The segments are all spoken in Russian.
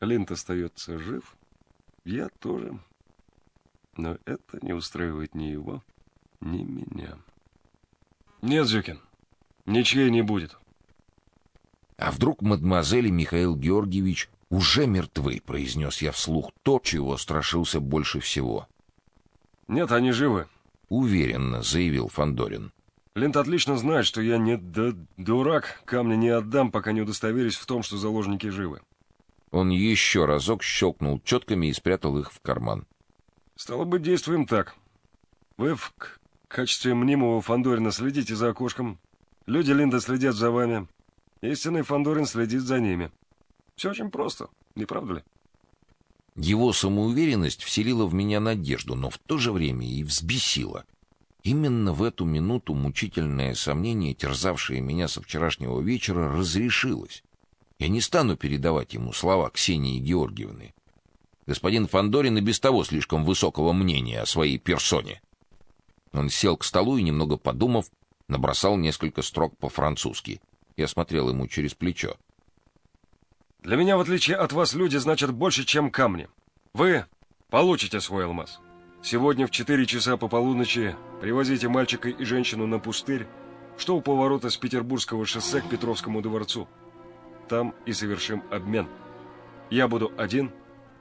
Линд остается жив, я тоже. Но это не устраивает ни его, ни меня. Нет, Зюкин, ничьей не будет. А вдруг мадемуазель и Михаил Георгиевич уже мертвы, произнес я вслух то, чего страшился больше всего. Нет, они живы, уверенно заявил Фандорин. Линд отлично знает, что я не дурак, камни не отдам, пока не удостоверюсь в том, что заложники живы. Он еще разок щелкнул четками и спрятал их в карман. Стало быть, действуем так. Вы в качестве мнимого Фандорина следите за окошком. Люди Линда следят за вами. Истинный Фандорин следит за ними. Все очень просто, не правда ли? Его самоуверенность вселила в меня надежду, но в то же время и взбесила. Именно в эту минуту мучительное сомнение, терзавшее меня со вчерашнего вечера, разрешилось. Я не стану передавать ему слова Ксении Георгиевны. Господин Фандорин и без того слишком высокого мнения о своей персоне. Он сел к столу и немного подумав, набросал несколько строк по-французски. Я смотрел ему через плечо. Для меня, в отличие от вас, люди значат больше, чем камни. Вы получите свой алмаз. Сегодня в четыре часа по полуночи привозите мальчика и женщину на пустырь, что у поворота с Петербургского шоссе к Петровскому дворцу. Там и совершим обмен. Я буду один,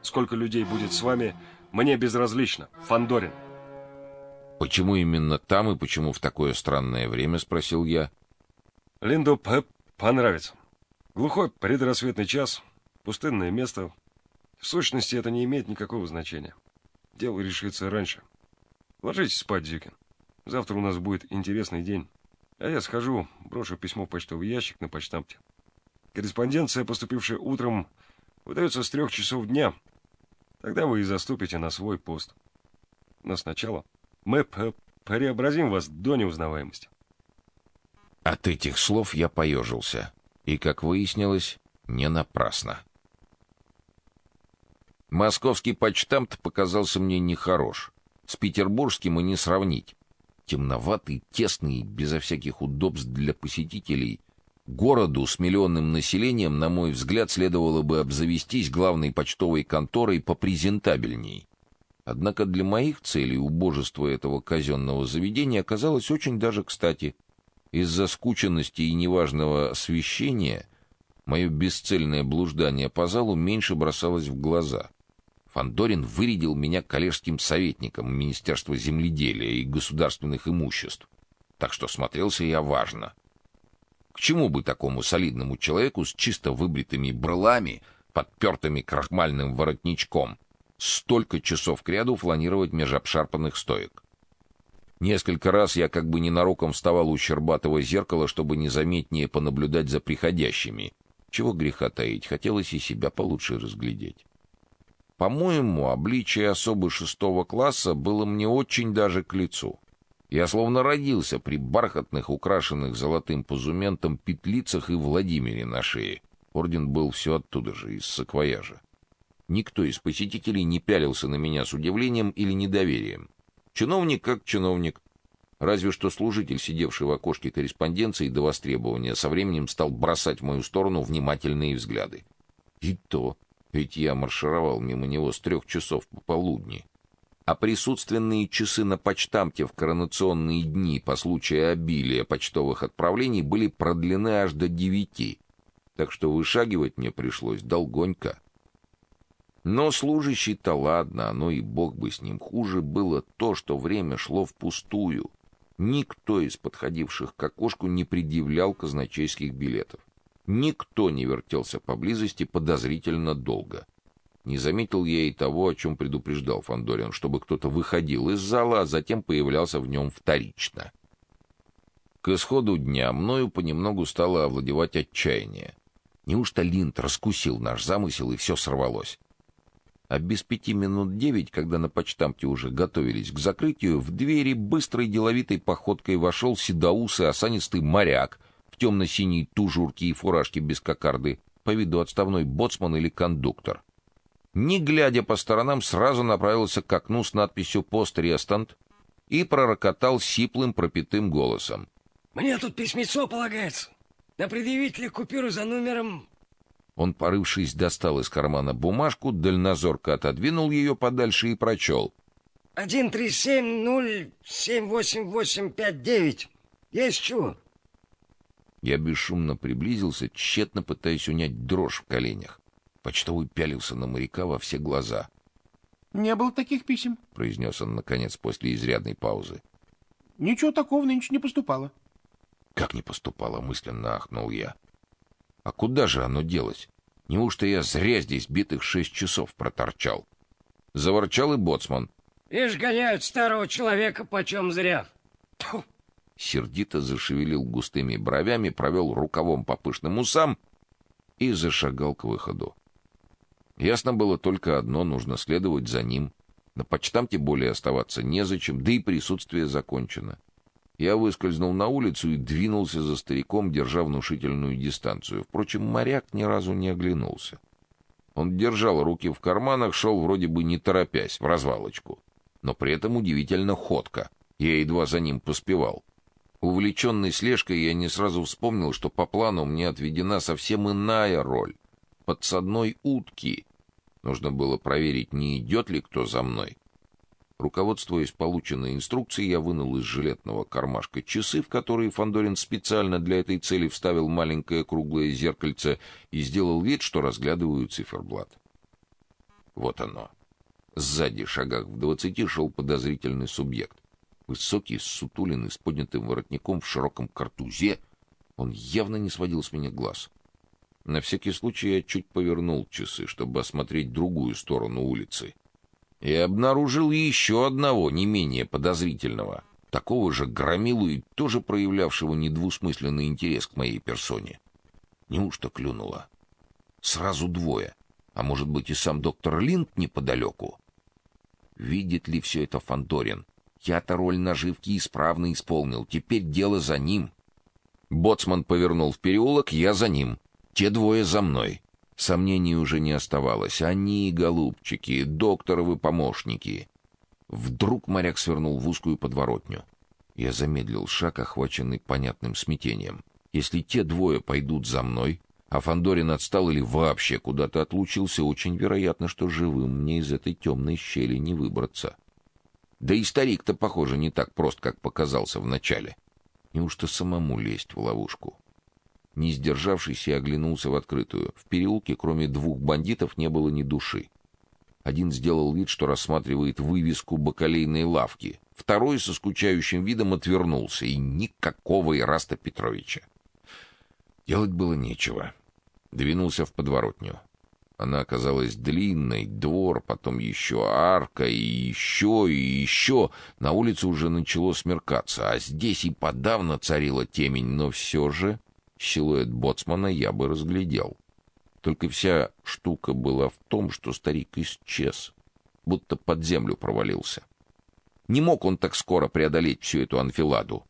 сколько людей будет с вами, мне безразлично. Фандорин. Почему именно там и почему в такое странное время, спросил я. Линду П понравится. Глухой предрассветный час, пустынное место. В сущности, это не имеет никакого значения. Дело решится раньше. Ложитесь спать, Зюкин. Завтра у нас будет интересный день. А я схожу, брошу письмо в почтовый ящик на почтамте. Корреспонденция, поступившая утром, выдается с трех часов дня. Тогда вы и заступите на свой пост. Но сначала мы преобразим вас до неузнаваемости. От этих слов я поежился, и, как выяснилось, не напрасно. Московский почтамт показался мне нехорош. С петербургским и не сравнить. Темноватый, тесный, безо всяких удобств для посетителей. Городу с миллионным населением, на мой взгляд, следовало бы обзавестись главной почтовой конторой попрезентабельней. Однако для моих целей убожество этого казенного заведения оказалось очень даже кстати. Из-за скученности и неважного освещения мое бесцельное блуждание по залу меньше бросалось в глаза. Фандорин вырядил меня коллежским советником Министерства земледелия и государственных имуществ, так что смотрелся я важно. К чему бы такому солидному человеку с чисто выбритыми брылами, подпертыми крахмальным воротничком, столько часов кряду фланировать меж обшарпанных стоек? Несколько раз я как бы ненароком вставал у щербатого зеркала, чтобы незаметнее понаблюдать за приходящими. Чего греха таить, хотелось и себя получше разглядеть. По-моему, обличие особы шестого класса было мне очень даже к лицу. Я словно родился при бархатных, украшенных золотым позументом петлицах и Владимире на шее. Орден был все оттуда же, из саквояжа. Никто из посетителей не пялился на меня с удивлением или недоверием. Чиновник как чиновник. Разве что служитель, сидевший в окошке корреспонденции до востребования, со временем стал бросать в мою сторону внимательные взгляды. И то, ведь я маршировал мимо него с трех часов пополудни. А присутственные часы на почтамте в коронационные дни по случаю обилия почтовых отправлений были продлены аж до девяти, так что вышагивать мне пришлось долгонько. Но служащий-то ладно, оно и бог бы с ним. Хуже было то, что время шло впустую. Никто из подходивших к окошку не предъявлял казначейских билетов. Никто не вертелся поблизости подозрительно долго. Не заметил я и того, о чем предупреждал Фандорин, чтобы кто-то выходил из зала, а затем появлялся в нем вторично. К исходу дня мною понемногу стало овладевать отчаяние. Неужто Линд раскусил наш замысел и все сорвалось? А без пяти минут девять, когда на почтамте уже готовились к закрытию, в двери быстрой деловитой походкой вошел седоусый осанистый моряк в темно-синей тужурке и фуражке без кокарды, по виду отставной боцман или кондуктор. Не глядя по сторонам, сразу направился к окну с надписью «Пост Рестант» и пророкотал сиплым пропитым голосом. «Мне тут письмецо полагается. На предъявителя купюры за номером Он, порывшись, достал из кармана бумажку, дальнозорко отодвинул ее подальше и прочел. «Один, три, семь, ноль, семь, восемь, восемь, пять, девять. Есть чего?» Я бесшумно приблизился, тщетно пытаясь унять дрожь в коленях. Почтовый пялился на моряка во все глаза. «Не было таких писем», — произнес он, наконец, после изрядной паузы. «Ничего такого нынче не поступало». «Как не поступало?» — мысленно ахнул я. «А куда же оно делось? Неужто я зря здесь битых шесть часов проторчал?» Заворчал и боцман. «Ишь, гоняют старого человека почем зря». Тьфу сердито зашевелил густыми бровями, провел рукавом по пышным усам и зашагал к выходу. Ясно было только одно: нужно следовать за ним. На почтамте более оставаться незачем, да и присутствие закончено. Я выскользнул на улицу и двинулся за стариком, держа внушительную дистанцию. Впрочем, моряк ни разу не оглянулся. Он держал руки в карманах, шел вроде бы не торопясь, в развалочку, но при этом удивительно ходко. Я едва за ним поспевал. Увлеченный слежкой, я не сразу вспомнил, что по плану мне отведена совсем иная роль подсадной утки. Нужно было проверить, не идет ли кто за мной. Руководствуясь полученной инструкцией, я вынул из жилетного кармашка часы, в которые Фандорин специально для этой цели вставил маленькое круглое зеркальце и сделал вид, что разглядываю циферблат. Вот оно. Сзади, шагах в двадцати, шел подозрительный субъект. Высокий, сутулиный, с поднятым воротником в широком картузе, он явно не сводил с меня глаз. На всякий случай я чуть повернул часы, чтобы осмотреть другую сторону улицы. И обнаружил еще одного, не менее подозрительного, такого же громилу и тоже проявлявшего недвусмысленный интерес к моей персоне. Неужто клюнуло? Сразу двое. А может быть и сам доктор Линд неподалеку? Видит ли все это Фандорин? Я-то роль наживки исправно исполнил, теперь дело за ним. Боцман повернул в переулок, я за ним. Те двое за мной. Сомнений уже не оставалось. Они, голубчики, докторовы помощники. Вдруг моряк свернул в узкую подворотню. Я замедлил шаг, охваченный понятным смятением. Если те двое пойдут за мной, а Фандорин отстал или вообще куда-то отлучился, очень вероятно, что живым мне из этой темной щели не выбраться. Да и старик-то, похоже, не так прост, как показался вначале. Неужто самому лезть в ловушку? Не сдержавшись, я оглянулся в открытую. В переулке, кроме двух бандитов, не было ни души. Один сделал вид, что рассматривает вывеску бакалейной лавки. Второй со скучающим видом отвернулся, и никакого Ираста Петровича. Делать было нечего. Двинулся в подворотню. Она оказалась длинной, двор, потом еще арка, и еще, и еще. На улице уже начало смеркаться, а здесь и подавно царила темень, но все же силуэт боцмана я бы разглядел. Только вся штука была в том, что старик исчез, будто под землю провалился. Не мог он так скоро преодолеть всю эту анфиладу.